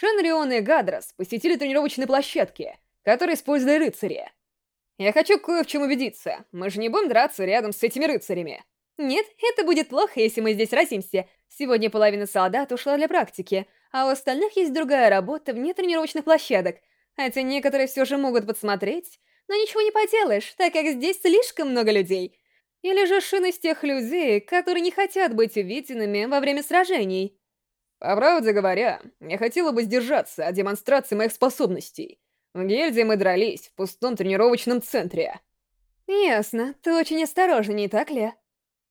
Шенрион и Гадрос посетили тренировочные площадки, которые использовали рыцари. Я хочу кое в чем убедиться. Мы же не будем драться рядом с этими рыцарями. Нет, это будет плохо, если мы здесь разимся. Сегодня половина солдат ушла для практики, а у остальных есть другая работа вне тренировочных площадок. Хотя некоторые все же могут подсмотреть, но ничего не поделаешь, так как здесь слишком много людей. Или же Шин из тех людей, которые не хотят быть увиденными во время сражений. По правде говоря, я хотела бы сдержаться от демонстрации моих способностей. В гильдии мы дрались в пустом тренировочном центре. Ясно. Ты очень осторожен, не так ли?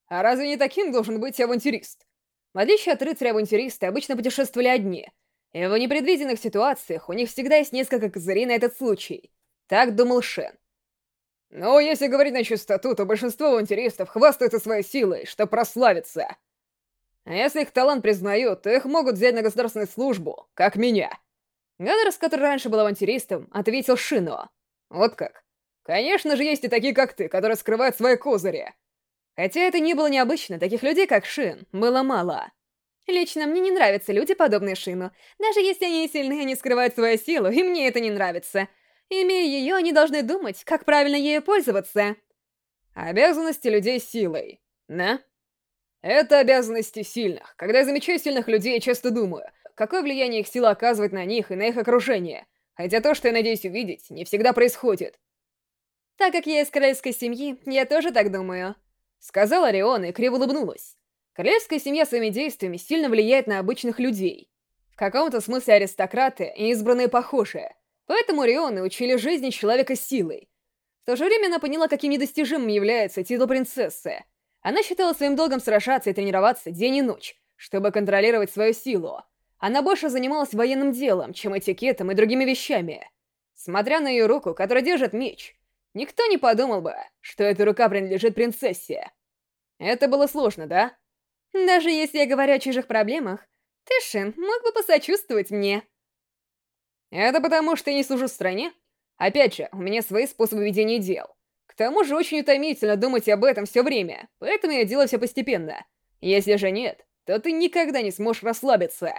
А разве не таким должен быть авантюрист? В отличие от рыцаря-авантюристы обычно путешествовали одни, и в непредвиденных ситуациях у них всегда есть несколько козырей на этот случай. Так думал Шен. Но если говорить на чистоту, то большинство авантюристов хвастаются своей силой, чтобы прославиться. А если их талант признают, то их могут взять на государственную службу, как меня. Ганнерс, который раньше был авантюристом, ответил Шину. Вот как. Конечно же, есть и такие, как ты, которые скрывают свои козыри. Хотя это не было необычно, таких людей, как Шин, было мало. Лично мне не нравятся люди, подобные Шину. Даже если они сильны, они скрывают свою силу, и мне это не нравится. Имея ее, они должны думать, как правильно ею пользоваться. Обязанности людей силой, да? Это обязанности сильных. Когда я замечаю сильных людей, я часто думаю, какое влияние их сила оказывает на них и на их окружение. Хотя то, что я надеюсь увидеть, не всегда происходит. Так как я из королевской семьи, я тоже так думаю. Сказала Риона и криво улыбнулась. Королевская семья своими действиями сильно влияет на обычных людей. В каком-то смысле аристократы и избранные похожие. Поэтому Рионы учили жизни человека силой. В то же время она поняла, каким недостижимым является титул принцессы — она считала своим долгом сражаться и тренироваться день и ночь, чтобы контролировать свою силу. Она больше занималась военным делом, чем этикетом и другими вещами. Смотря на ее руку, которая держит меч, никто не подумал бы, что эта рука принадлежит принцессе. Это было сложно, да? Даже если я говорю о чужих проблемах, ты, Шин, мог бы посочувствовать мне. Это потому, что я не служу стране? Опять же, у меня свои способы ведения дел. Тому же очень утомительно думать об этом все время, поэтому я делаю все постепенно. Если же нет, то ты никогда не сможешь расслабиться.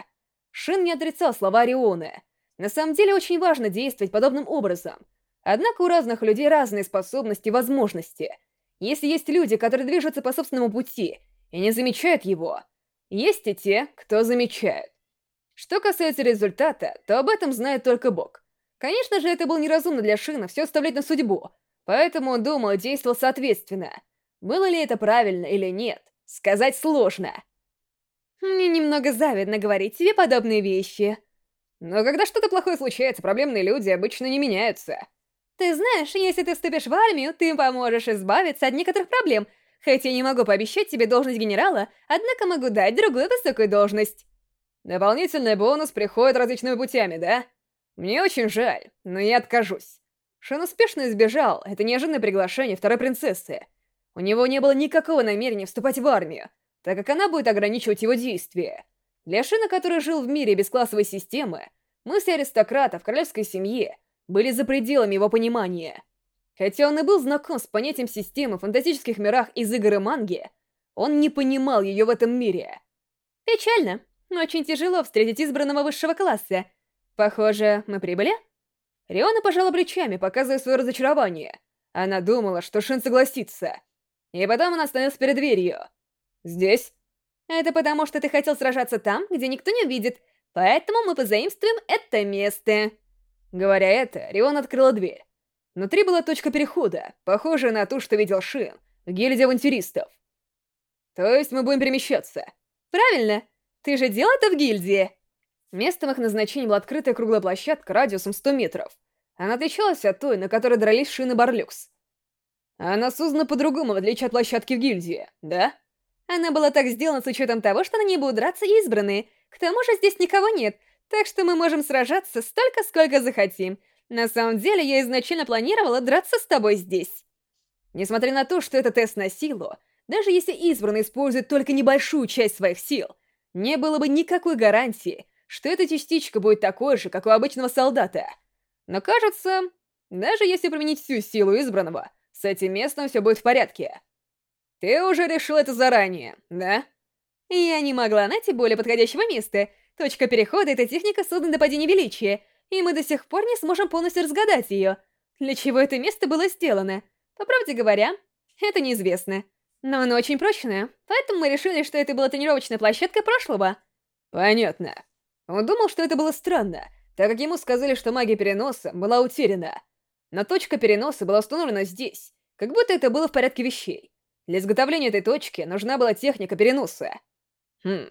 Шин не отрицал слова Орионы. На самом деле очень важно действовать подобным образом. Однако у разных людей разные способности и возможности. Если есть люди, которые движутся по собственному пути и не замечают его, есть и те, кто замечает. Что касается результата, то об этом знает только Бог. Конечно же, это было неразумно для Шина все оставлять на судьбу, Поэтому и действовал соответственно. Было ли это правильно или нет, сказать сложно. Мне немного завидно говорить тебе подобные вещи. Но когда что-то плохое случается, проблемные люди обычно не меняются. Ты знаешь, если ты вступишь в армию, ты поможешь избавиться от некоторых проблем. Хотя я не могу пообещать тебе должность генерала, однако могу дать другую высокую должность. Дополнительный бонус приходит различными путями, да? Мне очень жаль, но я откажусь. Шен успешно избежал это неожиданное приглашение второй принцессы. У него не было никакого намерения вступать в армию, так как она будет ограничивать его действия. Для Шина, который жил в мире без классовой системы, мысли в королевской семье были за пределами его понимания. Хотя он и был знаком с понятием системы в фантастических мирах из игр и манги, он не понимал ее в этом мире. Печально, но очень тяжело встретить избранного высшего класса. Похоже, мы прибыли? Риона пожала плечами, показывая свое разочарование. Она думала, что Шин согласится. И потом она остановилась перед дверью. «Здесь?» «Это потому, что ты хотел сражаться там, где никто не увидит, поэтому мы позаимствуем это место». Говоря это, Рион открыла дверь. Внутри была точка перехода, похожая на ту, что видел Шин в гильдии авантюристов. То есть мы будем перемещаться? Правильно. Ты же делал это в гильдии. Местом их назначения была открытая круглая площадка радиусом 100 метров. Она отличалась от той, на которой дрались шины Барлюкс. Она создана по-другому, в отличие от площадки в гильдии, да? Она была так сделана с учетом того, что на ней будут драться избранные. К тому же здесь никого нет, так что мы можем сражаться столько, сколько захотим. На самом деле, я изначально планировала драться с тобой здесь. Несмотря на то, что это тест на силу, даже если избранный использует только небольшую часть своих сил, не было бы никакой гарантии, что эта частичка будет такой же, как у обычного солдата. Но кажется, даже если применить всю силу избранного, с этим местом все будет в порядке. Ты уже решил это заранее, да? Я не могла найти более подходящего места. Точка перехода — это техника, созданная до падения величия, и мы до сих пор не сможем полностью разгадать ее. Для чего это место было сделано? По правде говоря, это неизвестно. Но оно очень прочное, поэтому мы решили, что это была тренировочная площадка прошлого. Понятно. Он думал, что это было странно, так как ему сказали, что магия переноса была утеряна. Но точка переноса была установлена здесь, как будто это было в порядке вещей. Для изготовления этой точки нужна была техника переноса. Хм,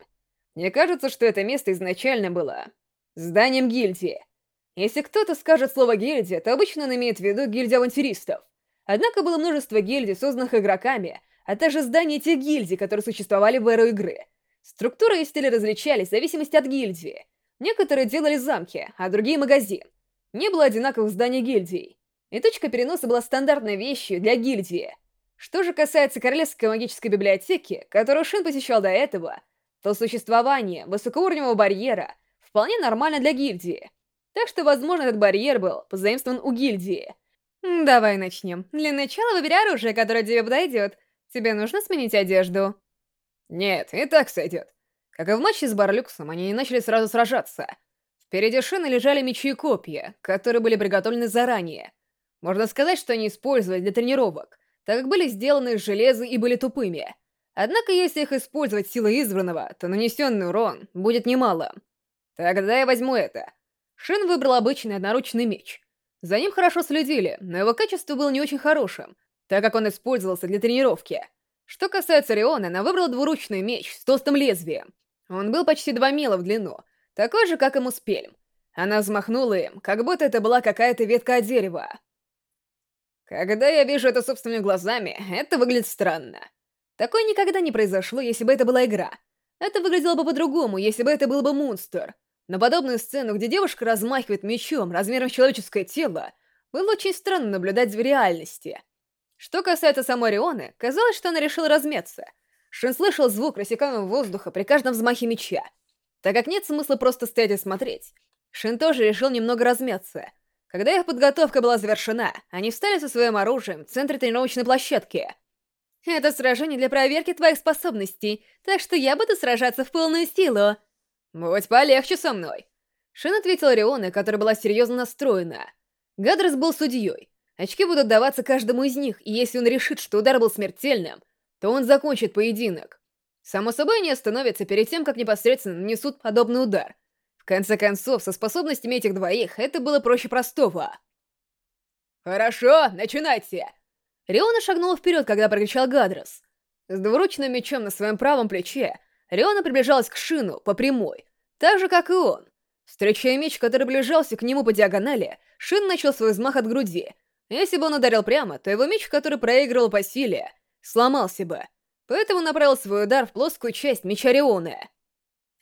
мне кажется, что это место изначально было зданием гильдии. Если кто-то скажет слово «гильдия», то обычно он имеет в виду гильдию авантюристов. Однако было множество гильдий, созданных игроками, а также здания этих гильдий, которые существовали в эру игры. Структура и стили различались в зависимости от гильдии. Некоторые делали замки, а другие — магазин. Не было одинаковых зданий гильдий. И точка переноса была стандартной вещью для гильдии. Что же касается Королевской магической библиотеки, которую Шин посещал до этого, то существование высокоуровневого барьера вполне нормально для гильдии. Так что, возможно, этот барьер был позаимствован у гильдии. Давай начнем. Для начала выбери оружие, которое тебе подойдет. Тебе нужно сменить одежду. Нет, и так сойдет. Как и в матче с Барлюксом, они не начали сразу сражаться. Впереди Шины лежали мечи и копья, которые были приготовлены заранее. Можно сказать, что они использовали для тренировок, так как были сделаны из железа и были тупыми. Однако, если их использовать силой избранного, то нанесенный урон будет немалым. Тогда я возьму это. Шин выбрал обычный одноручный меч. За ним хорошо следили, но его качество было не очень хорошим, так как он использовался для тренировки. Что касается Риона, она выбрала двуручный меч с толстым лезвием. Он был почти два мила в длину, такой же, как и Муспельм. Она взмахнула им, как будто это была какая-то ветка от дерева. Когда я вижу это собственными глазами, это выглядит странно. Такое никогда не произошло, если бы это была игра. Это выглядело бы по-другому, если бы это был бы монстр. На подобную сцену, где девушка размахивает мечом размером с человеческое тело, было очень странно наблюдать в реальности. Что касается самой Рионы, казалось, что она решила размяться. Шин слышал звук рассекаемого воздуха при каждом взмахе меча. Так как нет смысла просто стоять и смотреть, Шин тоже решил немного размяться. Когда их подготовка была завершена, они встали со своим оружием в центре тренировочной площадки. «Это сражение для проверки твоих способностей, так что я буду сражаться в полную силу», «Будь полегче со мной!» Шин ответила Рионе, которая была серьезно настроена. Гадрес был судьей. Очки будут даваться каждому из них, и если он решит, что удар был смертельным, то он закончит поединок. Само собой, не остановится перед тем, как непосредственно нанесут подобный удар. В конце концов, со способностями этих двоих это было проще простого. «Хорошо, начинайте!» Риона шагнула вперед, когда прокричал Гадрес. С двуручным мечом на своем правом плече Риона приближалась к Шину по прямой, так же, как и он. Встречая меч, который приближался к нему по диагонали, Шин начал свой взмах от груди. Если бы он ударил прямо, то его меч, который проигрывал по силе, сломался бы. Поэтому направил свой удар в плоскую часть меча Рионы.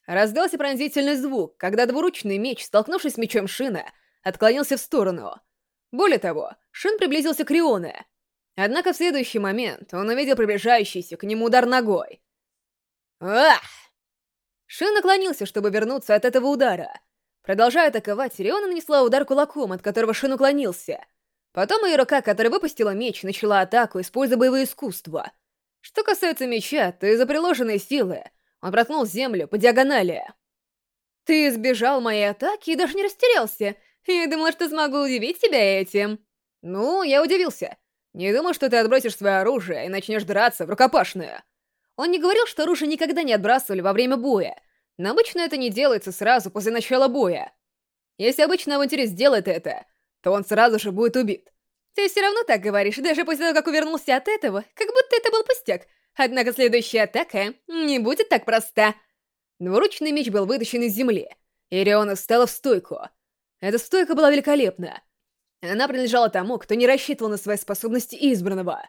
Раздался пронзительный звук, когда двуручный меч, столкнувшись с мечом Шина, отклонился в сторону. Более того, Шин приблизился к Рионе. Однако в следующий момент он увидел приближающийся к нему удар ногой. Ах! Шин наклонился, чтобы вернуться от этого удара. Продолжая атаковать, Риона нанесла удар кулаком, от которого Шин уклонился. Потом ее рука, которая выпустила меч, начала атаку, используя боевое искусство. Что касается меча, то из-за приложенной силы он проткнул землю по диагонали. «Ты избежал моей атаки и даже не растерялся. Я думала, что смогу удивить тебя этим». «Ну, я удивился. Не думал, что ты отбросишь свое оружие и начнешь драться в рукопашную». Он не говорил, что оружие никогда не отбрасывали во время боя, но обычно это не делается сразу после начала боя. Если обычный авантюрист делает это, то он сразу же будет убит. Ты все равно так говоришь, даже после того, как увернулся от этого, как будто это был пустяк. Однако следующая атака не будет так проста. Двуручный меч был вытащен из земли, и Риона встала в стойку. Эта стойка была великолепна. Она принадлежала тому, кто не рассчитывал на свои способности избранного.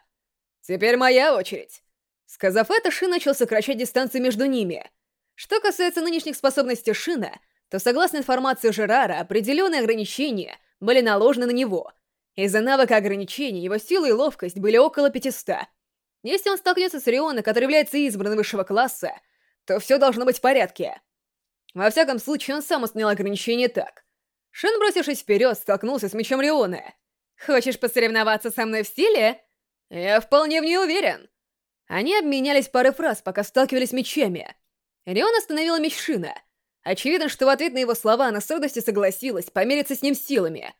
«Теперь моя очередь!» Сказав это, Шин начал сокращать дистанцию между ними. Что касается нынешних способностей Шина, то, согласно информации Жерара, определенные ограничения были наложены на него. Из-за навыка ограничений его сила и ловкость были около 500. Если он столкнется с Риона, который является избранным высшего класса, то все должно быть в порядке. Во всяком случае, он сам установил ограничения так. Шин, бросившись вперед, столкнулся с мечом Риона. «Хочешь посоревноваться со мной в силе?» «Я вполне в ней уверен». Они обменялись парой фраз, пока сталкивались мечами. Рион остановила меч Шина. Очевидно, что в ответ на его слова она с радостью согласилась помериться с ним силами.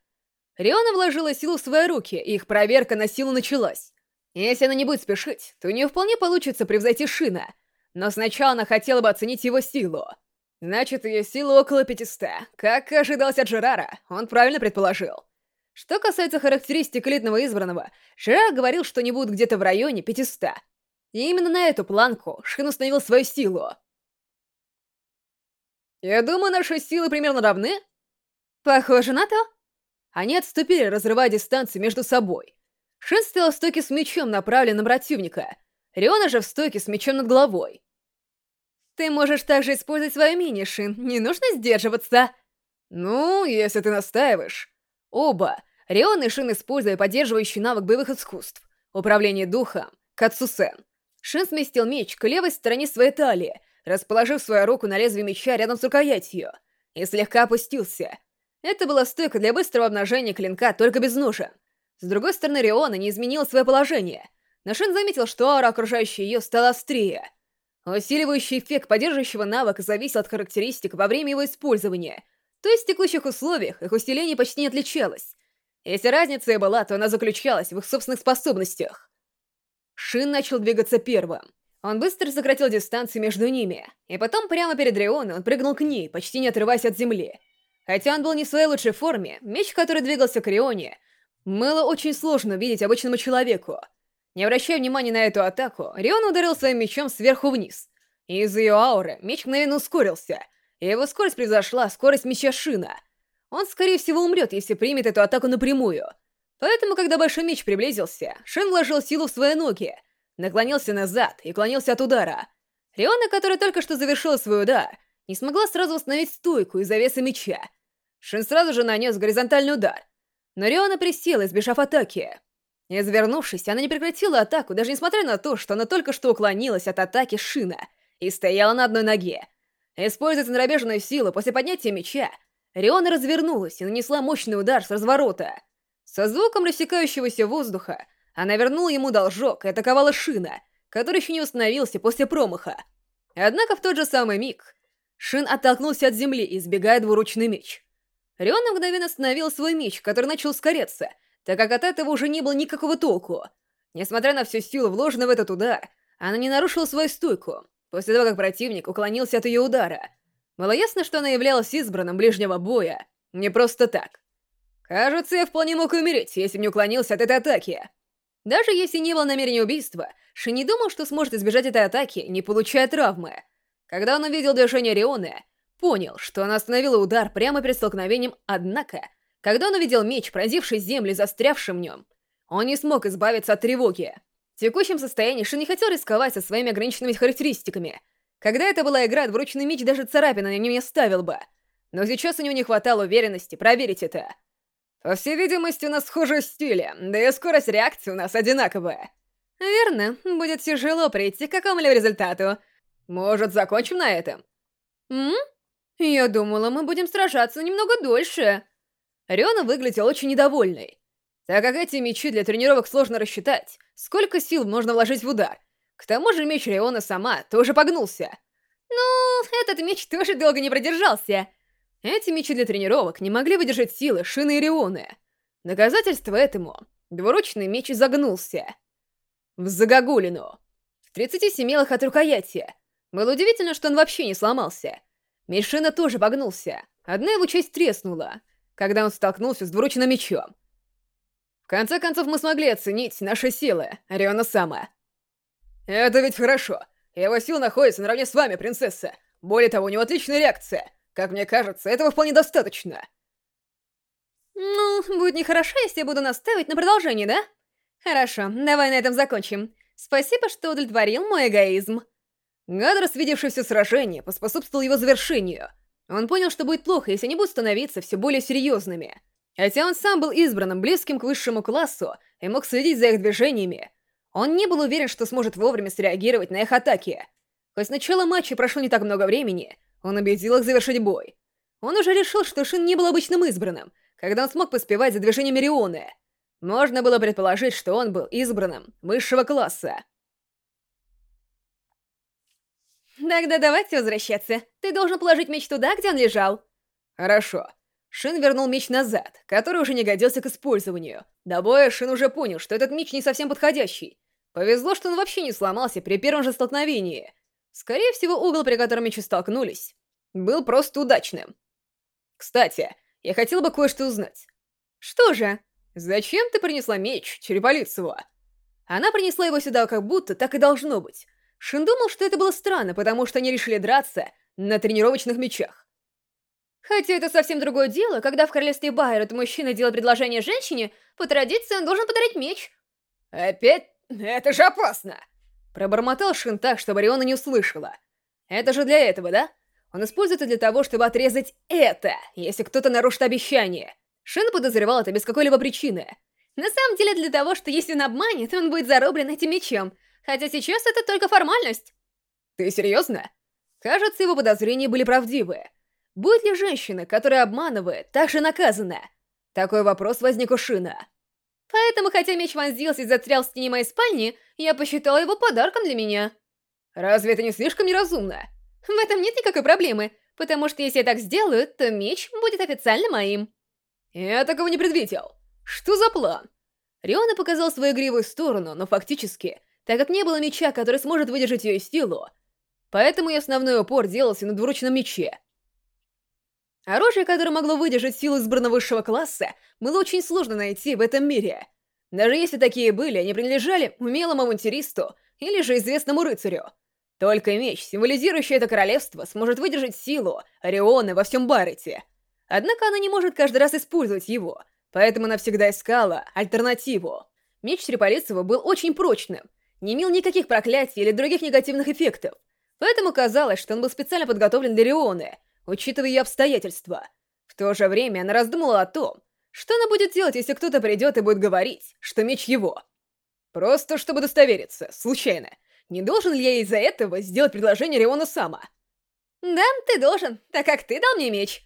Риона вложила силу в свои руки, и их проверка на силу началась. Если она не будет спешить, то у нее вполне получится превзойти Шина. Но сначала она хотела бы оценить его силу. Значит, ее сила около 500. Как ожидалось от Жерара, он правильно предположил. Что касается характеристик элитного избранного, Жерар говорил, что они будут где-то в районе 500. И именно на эту планку Шин установил свою силу. «Я думаю, наши силы примерно равны?» «Похоже на то». Они отступили, разрывая дистанцию между собой. Шин стоял в стойке с мечом, направленным на противника. Риона же в стойке с мечом над головой. «Ты можешь также использовать свое мини, Шин, не нужно сдерживаться». «Ну, если ты настаиваешь». Оба, Рион и Шин используя поддерживающий навык боевых искусств, управление духом, Кацусен. Шин сместил меч к левой стороне своей талии, расположив свою руку на лезвие меча рядом с рукоятью, и слегка опустился. Это была стойка для быстрого обнажения клинка, только без ножен. С другой стороны, Риона не изменила свое положение, но Шин заметил, что аура, окружающая ее, стала острее. Усиливающий эффект поддерживающего навыка зависел от характеристик во время его использования, то есть в текущих условиях их усиление почти не отличалось. Если разница и была, то она заключалась в их собственных способностях. Шин начал двигаться первым. Он быстро сократил дистанцию между ними, и потом прямо перед Рионой он прыгнул к ней, почти не отрываясь от земли. Хотя он был не в своей лучшей форме, меч, который двигался к Рионе, было очень сложно видеть обычному человеку. Не обращая внимания на эту атаку, Рион ударил своим мечом сверху вниз. Из-за ее ауры меч мгновенно ускорился, и его скорость превзошла скорость меча Шина. Он, скорее всего, умрет, если примет эту атаку напрямую. Поэтому, когда Большой Меч приблизился, Шин вложил силу в свои ноги, наклонился назад и клонился от удара. Риона, которая только что завершила свой удар, не смогла сразу восстановить стойку из-за веса меча. Шин сразу же нанес горизонтальный удар, но Риона присела, избежав атаки. Извернувшись, она не прекратила атаку, даже несмотря на то, что она только что уклонилась от атаки Шина и стояла на одной ноге. Используя центробежную силу после поднятия меча, Риона развернулась и нанесла мощный удар с разворота. Со звуком рассекающегося воздуха она вернула ему должок и атаковала Шина, который еще не восстановился после промаха. Однако в тот же самый миг Шин оттолкнулся от земли, избегая двуручный меч. Рион мгновенно остановил свой меч, который начал ускоряться, так как от этого уже не было никакого толку. Несмотря на всю силу, вложенную в этот удар, она не нарушила свою стойку, после того, как противник уклонился от ее удара. Было ясно, что она являлась избранным ближнего боя, не просто так. Кажется, я вполне мог умереть, если бы не уклонился от этой атаки. Даже если не было намерения убийства, Ши не думал, что сможет избежать этой атаки, не получая травмы. Когда он увидел движение Рионы, понял, что она остановила удар прямо перед столкновением, однако, когда он увидел меч, пронзивший землю, застрявшим в нем, он не смог избавиться от тревоги. В текущем состоянии Ши не хотел рисковать со своими ограниченными характеристиками. Когда это была игра, двуручный меч даже царапина на нем не оставил бы. Но сейчас у него не хватало уверенности проверить это. По всей видимости, у нас схожие стили, да и скорость реакции у нас одинаковая. Верно, будет тяжело прийти к какому-либо результату. Может, закончим на этом? М? Я думала, мы будем сражаться немного дольше. Риона выглядел очень недовольной. Так как эти мечи для тренировок сложно рассчитать, сколько сил можно вложить в удар. К тому же меч Риона сама тоже погнулся. Ну, этот меч тоже долго не продержался. Эти мечи для тренировок не могли выдержать силы Шины и Рионы. Доказательство этому — двуручный меч изогнулся. В загогулину. В 37 мелах от рукояти. Было удивительно, что он вообще не сломался. Меч Шина тоже погнулся. Одна его часть треснула, когда он столкнулся с двуручным мечом. В конце концов, мы смогли оценить наши силы, Риона Сама. Это ведь хорошо. Его сила находится наравне с вами, принцесса. Более того, у него отличная реакция. Как мне кажется, этого вполне достаточно. Ну, будет нехорошо, если я буду настаивать на продолжении, да? Хорошо, давай на этом закончим. Спасибо, что удовлетворил мой эгоизм. Гадрос, видевший все сражение, поспособствовал его завершению. Он понял, что будет плохо, если они будут становиться все более серьезными. Хотя он сам был избранным, близким к высшему классу, и мог следить за их движениями, он не был уверен, что сможет вовремя среагировать на их атаки. Хоть с начала матча прошло не так много времени, он убедил их завершить бой. Он уже решил, что Шин не был обычным избранным, когда он смог поспевать за движением Рионы. Можно было предположить, что он был избранным высшего класса. Тогда давайте возвращаться. Ты должен положить меч туда, где он лежал. Хорошо. Шин вернул меч назад, который уже не годился к использованию. До боя Шин уже понял, что этот меч не совсем подходящий. Повезло, что он вообще не сломался при первом же столкновении. Скорее всего, угол, при котором мечи столкнулись, был просто удачным. Кстати, я хотел бы кое-что узнать. Что же? Зачем ты принесла меч Череполицеву? Она принесла его сюда как будто так и должно быть. Шин думал, что это было странно, потому что они решили драться на тренировочных мечах. Хотя это совсем другое дело, когда в королевстве Байрот мужчина делает предложение женщине, по традиции он должен подарить меч. Опять? Это же опасно! Пробормотал Шин так, чтобы Риона не услышала. Это же для этого, да? Он использует это для того, чтобы отрезать это, если кто-то нарушит обещание. Шин подозревал это без какой-либо причины. На самом деле для того, что если он обманет, он будет зарублен этим мечом. Хотя сейчас это только формальность. Ты серьезно? Кажется, его подозрения были правдивы. Будет ли женщина, которая обманывает, также наказана? Такой вопрос возник у Шина. Поэтому, хотя меч вонзился и застрял в стене моей спальни, я посчитала его подарком для меня. Разве это не слишком неразумно? В этом нет никакой проблемы, потому что если я так сделаю, то меч будет официально моим. Я такого не предвидел. Что за план? Риона показал свою игривую сторону, но фактически, так как не было меча, который сможет выдержать ее силу, поэтому и основной упор делался на двуручном мече. Оружие, которое могло выдержать силу избранного высшего класса, было очень сложно найти в этом мире. Даже если такие были, они принадлежали умелому авантюристу или же известному рыцарю. Только меч, символизирующий это королевство, сможет выдержать силу Ориона во всем Баррете. Однако она не может каждый раз использовать его, поэтому она всегда искала альтернативу. Меч Шриполицева был очень прочным, не имел никаких проклятий или других негативных эффектов, поэтому казалось, что он был специально подготовлен для Рионы, учитывая ее обстоятельства. В то же время она раздумывала о том, что она будет делать, если кто-то придет и будет говорить, что меч его. Просто чтобы удостовериться, случайно. Не должен ли я из-за этого сделать предложение Риону сама? Да, ты должен, так как ты дал мне меч.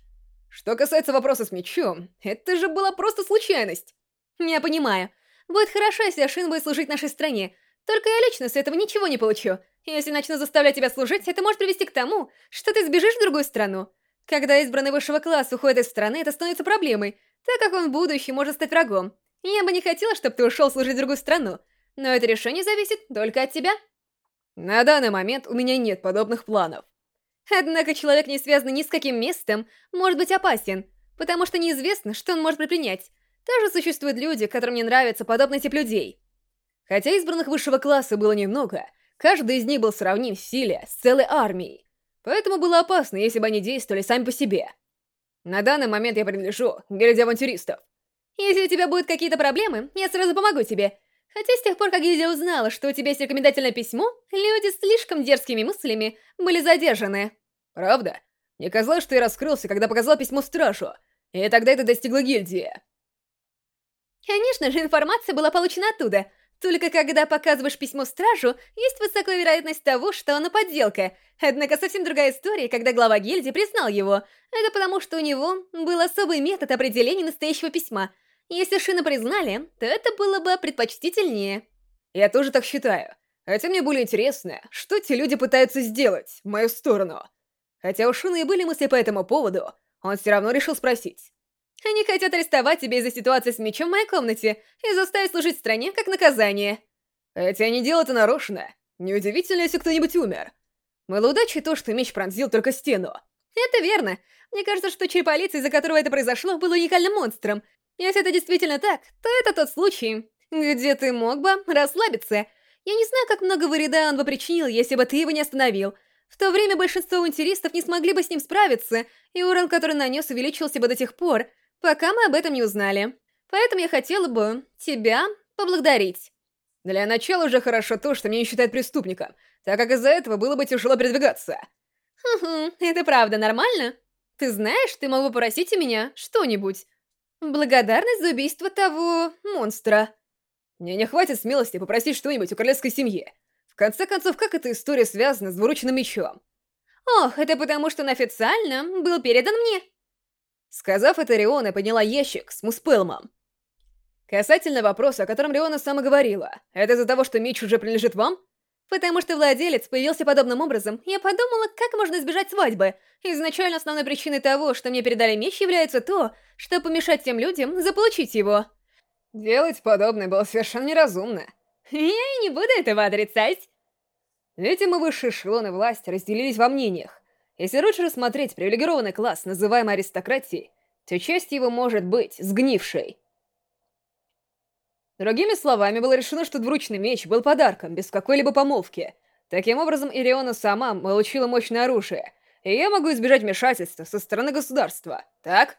Что касается вопроса с мечом, это же была просто случайность. Я понимаю. Будет хорошо, если Ашин будет служить нашей стране. Только я лично с этого ничего не получу. Если начну заставлять тебя служить, это может привести к тому, что ты сбежишь в другую страну. Когда избранный высшего класса уходит из страны, это становится проблемой, так как он в будущем может стать врагом. Я бы не хотела, чтобы ты ушел служить в другую страну, но это решение зависит только от тебя. На данный момент у меня нет подобных планов. Однако человек, не связанный ни с каким местом, может быть опасен, потому что неизвестно, что он может предпринять. Также существуют люди, которым не нравится подобный тип людей. Хотя избранных высшего класса было немного, каждый из них был сравним в силе с целой армией. Поэтому было опасно, если бы они действовали сами по себе. На данный момент я принадлежу к гильдии авантюристов. Если у тебя будут какие-то проблемы, я сразу помогу тебе. Хотя с тех пор, как Гильдия узнала, что у тебя есть рекомендательное письмо, люди с слишком дерзкими мыслями были задержаны. Правда? Мне казалось, что я раскрылся, когда показал письмо Стражу, и тогда это достигло Гильдии. Конечно же, информация была получена оттуда. Только когда показываешь письмо Стражу, есть высокая вероятность того, что оно подделка. Однако совсем другая история, когда глава гильдии признал его. Это потому, что у него был особый метод определения настоящего письма — если Шина признали, то это было бы предпочтительнее. Я тоже так считаю. Хотя мне более интересно, что те люди пытаются сделать в мою сторону. Хотя у Шины и были мысли по этому поводу, он все равно решил спросить. Они хотят арестовать тебя из-за ситуации с мечом в моей комнате и заставить служить стране как наказание. Хотя они делают это нарочно. Неудивительно, если кто-нибудь умер. Мало удачи то, что меч пронзил только стену. Это верно. Мне кажется, что череполица, из-за которого это произошло, был уникальным монстром, если это действительно так, то это тот случай, где ты мог бы расслабиться. Я не знаю, как много вреда он бы причинил, если бы ты его не остановил. В то время большинство авантюристов не смогли бы с ним справиться, и урон, который нанес, увеличился бы до тех пор, пока мы об этом не узнали. Поэтому я хотела бы тебя поблагодарить. Для начала уже хорошо то, что меня не считают преступником, так как из-за этого было бы тяжело передвигаться. Хм-хм, это правда нормально? Ты знаешь, ты мог бы попросить у меня что-нибудь. Благодарность за убийство того... монстра. Мне не хватит смелости попросить что-нибудь у королевской семьи. В конце концов, как эта история связана с двуручным мечом? Ох, это потому, что он официально был передан мне. Сказав это, Риона подняла ящик с Муспелмом. Касательно вопроса, о котором Риона сама говорила, это из-за того, что меч уже принадлежит вам? Потому что владелец появился подобным образом, я подумала, как можно избежать свадьбы. Изначально основной причиной того, что мне передали меч, является то, что помешать тем людям заполучить его. Делать подобное было совершенно неразумно. Я и не буду этого отрицать. Видимо, высшие эшелоны власти разделились во мнениях. Если лучше рассмотреть привилегированный класс, называемый аристократией, то часть его может быть сгнившей. Другими словами, было решено, что двуручный меч был подарком, без какой-либо помолвки. Таким образом, Ириона сама получила мощное оружие, и я могу избежать вмешательства со стороны государства, так?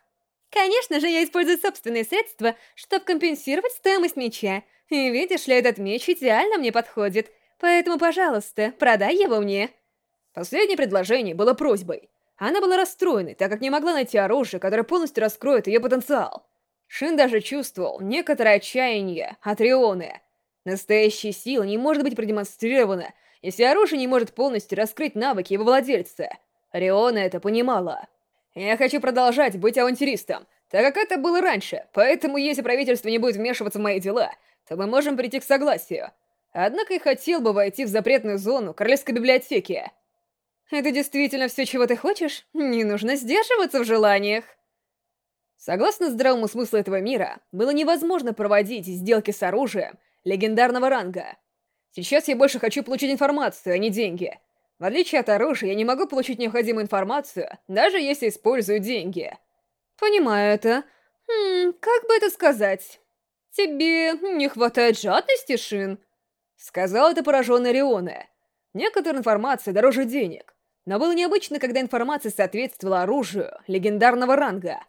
Конечно же, я использую собственные средства, чтобы компенсировать стоимость меча. И видишь ли, этот меч идеально мне подходит. Поэтому, пожалуйста, продай его мне. Последнее предложение было просьбой. Она была расстроена, так как не могла найти оружие, которое полностью раскроет ее потенциал. Шин даже чувствовал некоторое отчаяние от Рионы. Настоящая сила не может быть продемонстрирована, если оружие не может полностью раскрыть навыки его владельца. Риона это понимала. Я хочу продолжать быть авантюристом, так как это было раньше, поэтому если правительство не будет вмешиваться в мои дела, то мы можем прийти к согласию. Однако я хотел бы войти в запретную зону Королевской библиотеки. Это действительно все, чего ты хочешь? Не нужно сдерживаться в желаниях. Согласно здравому смыслу этого мира, было невозможно проводить сделки с оружием легендарного ранга. Сейчас я больше хочу получить информацию, а не деньги. В отличие от оружия, я не могу получить необходимую информацию, даже если использую деньги. Понимаю это. Хм, как бы это сказать? Тебе не хватает жадности, Шин? Сказал это пораженный Риона. Некоторая информация дороже денег, но было необычно, когда информация соответствовала оружию легендарного ранга.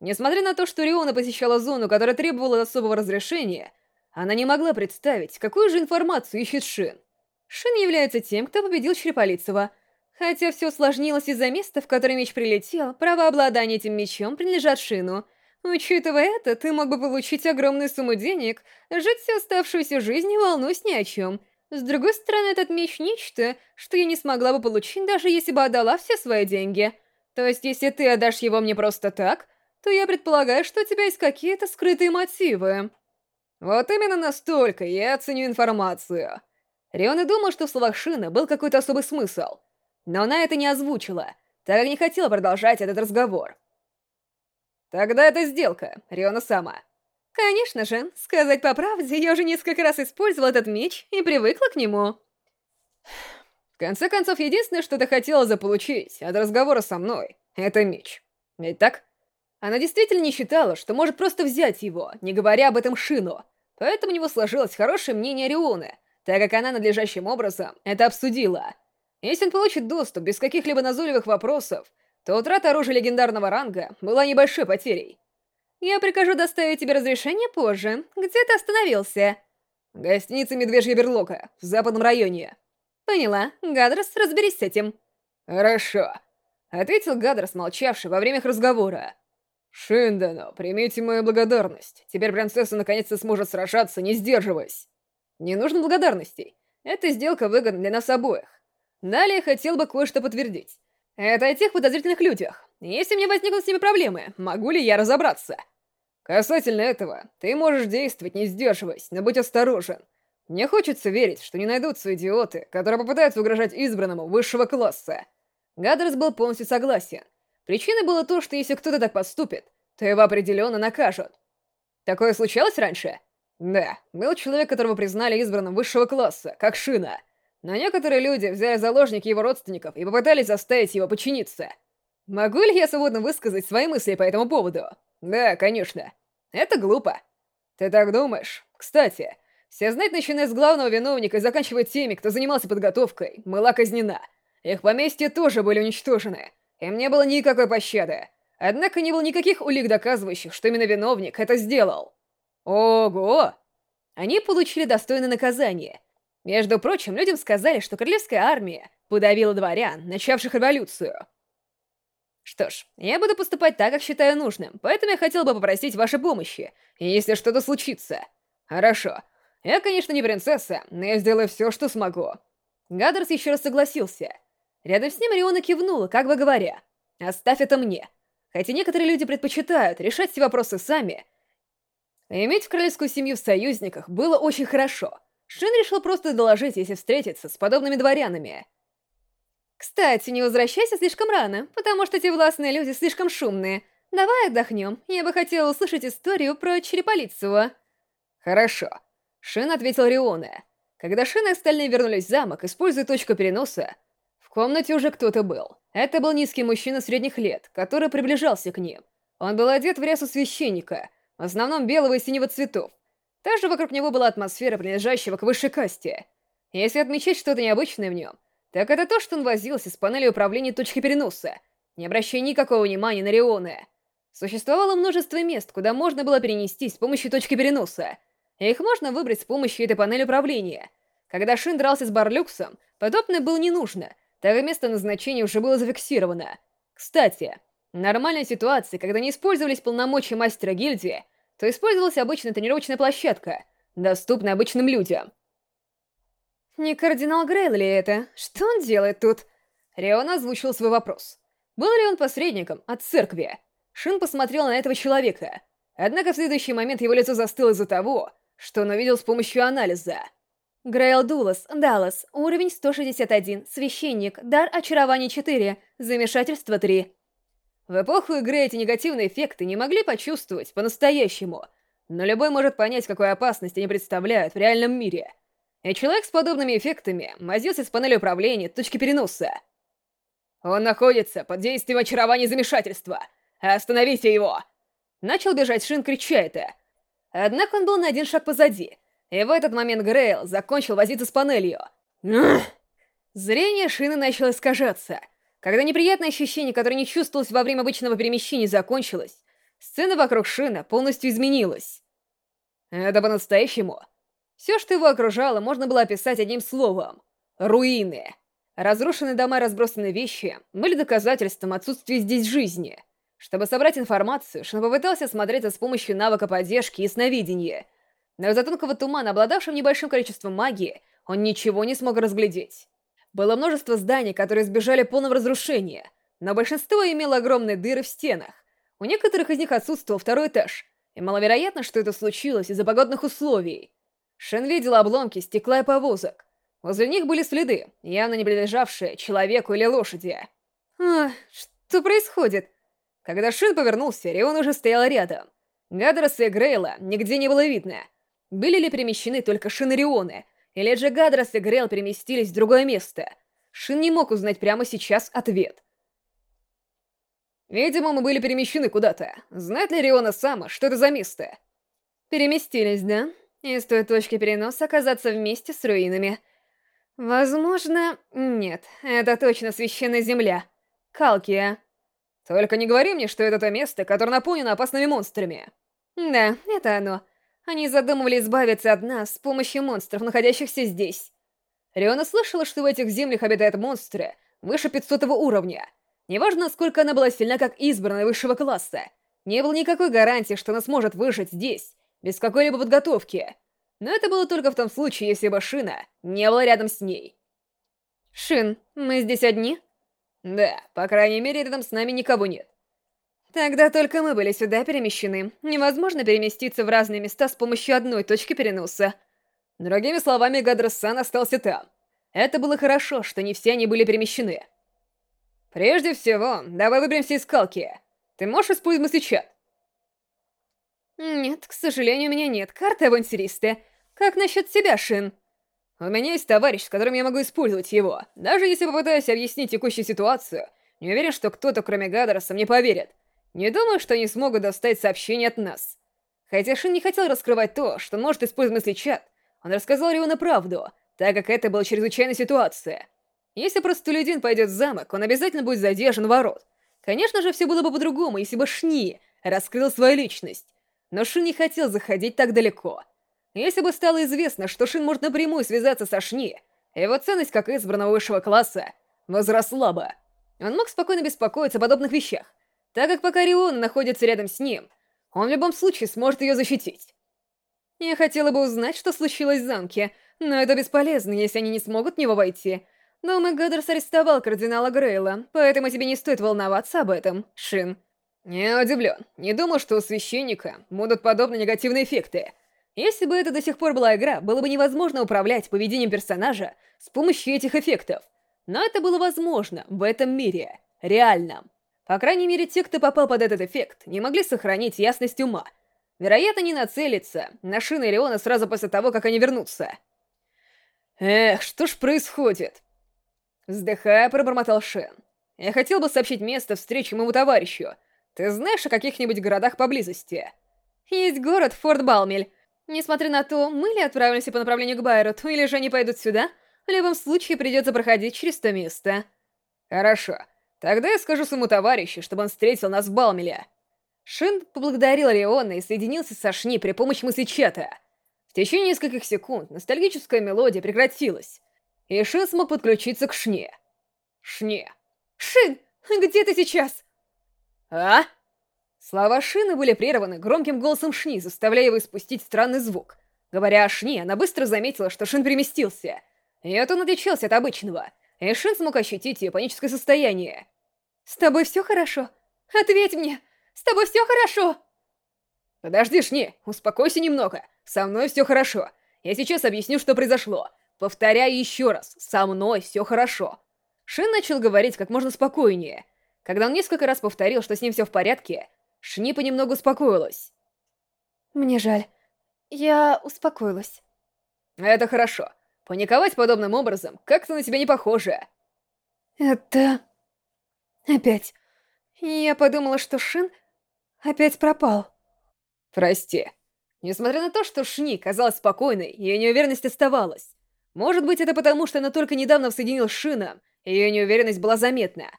Несмотря на то, что Риона посещала зону, которая требовала особого разрешения, она не могла представить, какую же информацию ищет Шин. Шин является тем, кто победил Череполицева. Хотя все усложнилось из-за места, в которое меч прилетел, право обладания этим мечом принадлежат Шину. Учитывая это, ты мог бы получить огромную сумму денег, жить всю оставшуюся жизнь, не волнуясь ни о чем. С другой стороны, этот меч — нечто, что я не смогла бы получить, даже если бы отдала все свои деньги. То есть, если ты отдашь его мне просто так, то я предполагаю, что у тебя есть какие-то скрытые мотивы. Вот именно настолько я оценю информацию. Риона думал, что в словах Шина был какой-то особый смысл, но она это не озвучила, так как не хотела продолжать этот разговор. Тогда это сделка, Риона сама. Конечно же, сказать по правде, я уже несколько раз использовала этот меч и привыкла к нему. В конце концов, единственное, что ты хотела заполучить от разговора со мной, это меч. Ведь так? Она действительно не считала, что может просто взять его, не говоря об этом Шину. Поэтому у него сложилось хорошее мнение Рионы, так как она надлежащим образом это обсудила. Если он получит доступ без каких-либо назойливых вопросов, то утрата оружия легендарного ранга была небольшой потерей. Я прикажу доставить тебе разрешение позже. Где ты остановился? Гостиница «Медвежья берлога» в западном районе. Поняла. Гадрос, разберись с этим. Хорошо. Ответил Гадрос, молчавший во время их разговора. Шиндано, примите мою благодарность. Теперь принцесса наконец-то сможет сражаться, не сдерживаясь. Не нужно благодарностей. Эта сделка выгодна для нас обоих. Далее хотел бы кое-что подтвердить. Это о тех подозрительных людях. Если мне возникнут с ними проблемы, могу ли я разобраться? Касательно этого, ты можешь действовать, не сдерживаясь, но будь осторожен. Мне хочется верить, что не найдутся идиоты, которые попытаются угрожать избранному высшего класса. Гадрес был полностью согласен. Причиной было то, что если кто-то так поступит, то его определенно накажут. Такое случалось раньше? Да, был человек, которого признали избранным высшего класса, как Шина. Но некоторые люди взяли заложники его родственников и попытались заставить его подчиниться. Могу ли я свободно высказать свои мысли по этому поводу? Да, конечно. Это глупо. Ты так думаешь? Кстати, все знать, начиная с главного виновника и заканчивая теми, кто занимался подготовкой, была казнена. Их поместья тоже были уничтожены, им не было никакой пощады. Однако не было никаких улик, доказывающих, что именно виновник это сделал. Ого! Они получили достойное наказание. Между прочим, людям сказали, что королевская армия подавила дворян, начавших революцию. Что ж, я буду поступать так, как считаю нужным, поэтому я хотел бы попросить вашей помощи, если что-то случится. Хорошо. Я, конечно, не принцесса, но я сделаю все, что смогу. Гадерс еще раз согласился. Рядом с ним Риона кивнула, как бы говоря, «Оставь это мне». Хотя некоторые люди предпочитают решать все вопросы сами, Иметь в королевскую семью в союзниках было очень хорошо. Шин решил просто доложить, если встретиться с подобными дворянами. «Кстати, не возвращайся слишком рано, потому что эти властные люди слишком шумные. Давай отдохнем. Я бы хотела услышать историю про Череполицева». «Хорошо», — Шин ответил Рионе. Когда Шин и остальные вернулись в замок, используя точку переноса, в комнате уже кто-то был. Это был низкий мужчина средних лет, который приближался к ним. Он был одет в рясу священника, в основном белого и синего цветов. Также вокруг него была атмосфера, принадлежащего к высшей касте. Если отмечать что-то необычное в нем, так это то, что он возился с панелью управления точки переноса, не обращая никакого внимания на Рионы. Существовало множество мест, куда можно было перенестись с помощью точки переноса. Их можно выбрать с помощью этой панели управления. Когда Шин дрался с Барлюксом, подобное было не нужно, так как место назначения уже было зафиксировано. Кстати, в нормальной ситуации, когда не использовались полномочия мастера гильдии, то использовалась обычная тренировочная площадка, доступная обычным людям. «Не кардинал Грейл ли это? Что он делает тут?» Рион озвучил свой вопрос. Был ли он посредником от церкви? Шин посмотрел на этого человека. Однако в следующий момент его лицо застыло из-за того, что он увидел с помощью анализа. Грейл Дулас, Даллас, уровень 161, священник, дар очарования 4, замешательство 3. В эпоху игры эти негативные эффекты не могли почувствовать по-настоящему, но любой может понять, какую опасность они представляют в реальном мире. Человек с подобными эффектами возился с панелью управления точки переноса. Он находится под действием очарования замешательства. Остановите его! Начал бежать Шин, крича это. Однако он был на один шаг позади, и в этот момент Грейл закончил возиться с панелью. Зрение Шина начало искажаться — когда неприятное ощущение, которое не чувствовалось во время обычного перемещения, закончилось, сцена вокруг Шина полностью изменилась. Это по-настоящему. Все, что его окружало, можно было описать одним словом — руины. Разрушенные дома и разбросанные вещи были доказательством отсутствия здесь жизни. Чтобы собрать информацию, Шин попытался смотреться с помощью навыка поддержки и сновидения. Но из-за тонкого тумана, обладавшего небольшим количеством магии, он ничего не смог разглядеть. Было множество зданий, которые избежали полного разрушения, но большинство имело огромные дыры в стенах. У некоторых из них отсутствовал второй этаж, и маловероятно, что это случилось из-за погодных условий. Шен видел обломки стекла и повозок. Возле них были следы, явно не принадлежавшие человеку или лошади. А, что происходит? Когда Шин повернулся, Рион уже стоял рядом. Гадроса и Грейла нигде не было видно. Были ли перемещены только Шин и Рионы, или же Гадрос и Грел переместились в другое место? Шин не мог узнать прямо сейчас ответ. Видимо, мы были перемещены куда-то. Знает ли Риона Сама, что это за место? Переместились, да? И с той точки переноса оказаться вместе с руинами. Возможно... Нет, это точно священная земля. Калкия. Только не говори мне, что это то место, которое наполнено опасными монстрами. Да, это оно. Они задумывали избавиться от нас с помощью монстров, находящихся здесь. Риона слышала, что в этих землях обитают монстры выше 500 уровня. Неважно, насколько она была сильна как избранная высшего класса, не было никакой гарантии, что она сможет выжить здесь, без какой-либо подготовки. Но это было только в том случае, если бы Шина не была рядом с ней. «Шин, мы здесь одни?» «Да, по крайней мере, рядом с нами никого нет. Тогда только мы были сюда перемещены. Невозможно переместиться в разные места с помощью одной точки переноса. Другими словами, Гадрос-сан остался там. Это было хорошо, что не все они были перемещены. Прежде всего, давай выберемся из скалки. Ты можешь использовать мыслечат? Нет, к сожалению, у меня нет карты авантюриста. Как насчет тебя, Шин? У меня есть товарищ, с которым я могу использовать его. Даже если попытаюсь объяснить текущую ситуацию, не уверен, что кто-то, кроме Гадроса, мне поверит. Не думаю, что они смогут достать сообщение от нас. Хотя Шин не хотел раскрывать то, что может использовать мысли он рассказал Риону правду, так как это была чрезвычайная ситуация. Если простолюдин пойдет в замок, он обязательно будет задержан у ворот. Конечно же, все было бы по-другому, если бы Шни раскрыл свою личность. Но Шин не хотел заходить так далеко. Если бы стало известно, что Шин может напрямую связаться со Шни, его ценность как избранного высшего класса возросла бы. Он мог спокойно беспокоиться о подобных вещах, так как пока Рион находится рядом с ним, он в любом случае сможет ее защитить. Я хотела бы узнать, что случилось в замке, но это бесполезно, если они не смогут в него войти. Думаю, Гадрс арестовал кардинала Грейла, поэтому тебе не стоит волноваться об этом, Шин. Не удивлен. Не думал, что у священника будут подобные негативные эффекты. Если бы это до сих пор была игра, было бы невозможно управлять поведением персонажа с помощью этих эффектов. Но это было возможно в этом мире, реальном. По крайней мере, те, кто попал под этот эффект, не могли сохранить ясность ума. Вероятно, не нацелиться на шины Риона сразу после того, как они вернутся. Эх, что ж происходит? Вздыхая, пробормотал Шен. Я хотел бы сообщить место встречи моему товарищу. Ты знаешь о каких-нибудь городах поблизости? Есть город Форт Балмель. Несмотря на то, мы ли отправимся по направлению к Байруту, или же они пойдут сюда, в любом случае придется проходить через то место. Хорошо. Тогда я скажу своему товарищу, чтобы он встретил нас в Балмеле. Шин поблагодарил Леона и соединился со Шни при помощи мысли-чата. В течение нескольких секунд ностальгическая мелодия прекратилась, и Шин смог подключиться к Шне. Шне. «Шин, где ты сейчас?» «А?» Слова Шины были прерваны громким голосом Шни, заставляя его испустить странный звук. Говоря о Шни, она быстро заметила, что Шин переместился. И это он отличался от обычного, и Шин смог ощутить ее паническое состояние. «С тобой все хорошо? Ответь мне! С тобой все хорошо?» «Подожди, Шни, успокойся немного. Со мной все хорошо. Я сейчас объясню, что произошло. Повторяю еще раз, со мной все хорошо». Шин начал говорить как можно спокойнее. Когда он несколько раз повторил, что с ним все в порядке, Шни понемногу успокоилась. «Мне жаль. Я успокоилась». «Это хорошо. Паниковать подобным образом как-то на тебя не похоже». «Это... опять. Я подумала, что Шин опять пропал». «Прости. Несмотря на то, что Шни казалась спокойной, ее неуверенность оставалась. Может быть, это потому, что она только недавно соединилась с Шином, и ее неуверенность была заметна.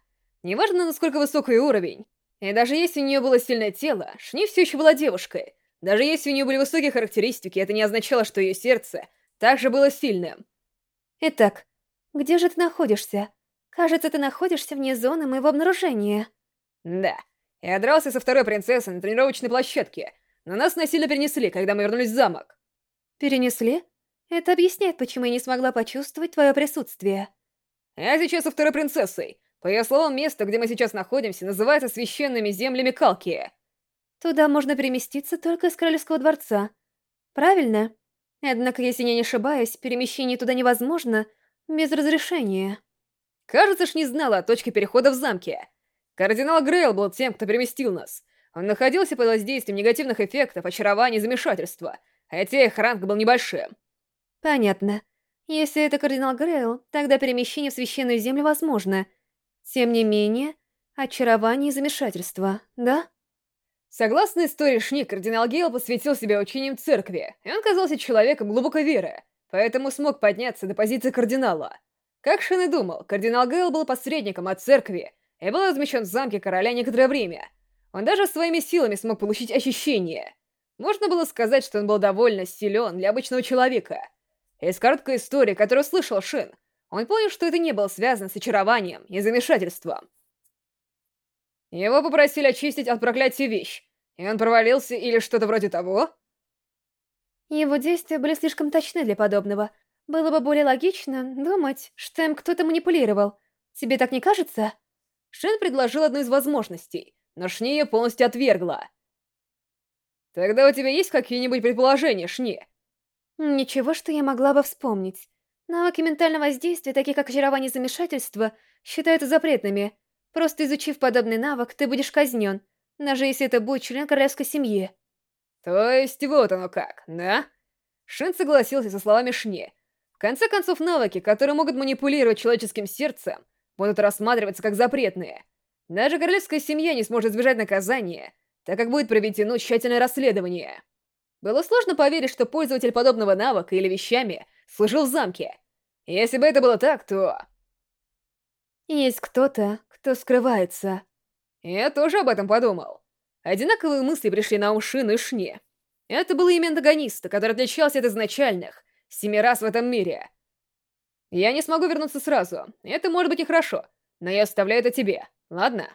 Неважно, насколько высокий уровень, и даже если у нее было сильное тело, Шни все еще была девушкой. Даже если у нее были высокие характеристики, это не означало, что ее сердце также было сильным. Итак, где же ты находишься? Кажется, ты находишься вне зоны моего обнаружения. Да. Я дрался со второй принцессой на тренировочной площадке, но нас насильно перенесли, когда мы вернулись в замок. Перенесли? Это объясняет, почему я не смогла почувствовать твое присутствие. Я сейчас со второй принцессой, по ее словам, место, где мы сейчас находимся, называется священными землями Калки. Туда можно переместиться только из Королевского дворца. Правильно? Однако, если я не ошибаюсь, перемещение туда невозможно без разрешения. Кажется, ж не знала о точке перехода в замке. Кардинал Грейл был тем, кто переместил нас. Он находился под воздействием негативных эффектов, очарования и замешательства, хотя их ранг был небольшим. Понятно. Если это кардинал Грейл, тогда перемещение в священную землю возможно — тем не менее, очарование и замешательство, да? Согласно истории Шни, кардинал Гейл посвятил себя учениям церкви, и он казался человеком глубокой веры, поэтому смог подняться до позиции кардинала. Как Шин и думал, кардинал Гейл был посредником от церкви и был размещен в замке короля некоторое время. Он даже своими силами смог получить ощущение. Можно было сказать, что он был довольно силен для обычного человека. Из короткой истории, которую слышал Шин, он понял, что это не было связано с очарованием и замешательством. Его попросили очистить от проклятия вещь, и он провалился или что-то вроде того? Его действия были слишком точны для подобного. Было бы более логично думать, что им кто-то манипулировал. Тебе так не кажется? Шен предложил одну из возможностей, но Шни ее полностью отвергла. Тогда у тебя есть какие-нибудь предположения, Шни? Ничего, что я могла бы вспомнить. Навыки ментального воздействия, такие как очарование и замешательство, считаются запретными. Просто изучив подобный навык, ты будешь казнен, даже если это будет член королевской семьи. То есть вот оно как, да? Шин согласился со словами Шне. В конце концов, навыки, которые могут манипулировать человеческим сердцем, будут рассматриваться как запретные. Даже королевская семья не сможет избежать наказания, так как будет проведено тщательное расследование. Было сложно поверить, что пользователь подобного навыка или вещами служил в замке. Если бы это было так, то... Есть кто-то, кто скрывается. Я тоже об этом подумал. Одинаковые мысли пришли на ум Шин и Шне. Это было имя антагониста, который отличался от изначальных, семи раз в этом мире. Я не смогу вернуться сразу, это может быть и хорошо, но я оставляю это тебе, ладно?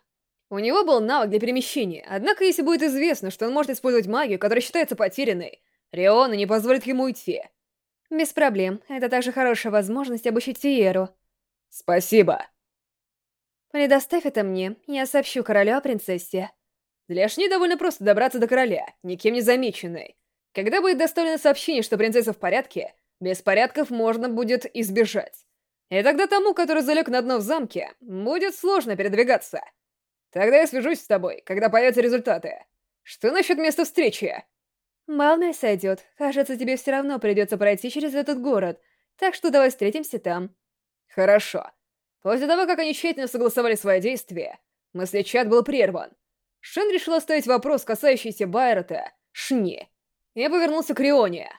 У него был навык для перемещения, однако если будет известно, что он может использовать магию, которая считается потерянной, Риона не позволит ему уйти. Без проблем. Это также хорошая возможность обучить Тиеру. Спасибо. Предоставь это мне, я сообщу королю о принцессе. Для Шни довольно просто добраться до короля, никем не замеченной. Когда будет доставлено сообщение, что принцесса в порядке, беспорядков можно будет избежать. И тогда тому, который залег на дно в замке, будет сложно передвигаться. Тогда я свяжусь с тобой, когда появятся результаты. Что насчет места встречи? Малная сойдет. Кажется, тебе все равно придется пройти через этот город, так что давай встретимся там. Хорошо. После того, как они тщательно согласовали свои действия, мыслечат был прерван. Шен решил оставить вопрос, касающийся Байрота, Шни. Я повернулся к Рионе.